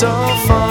don't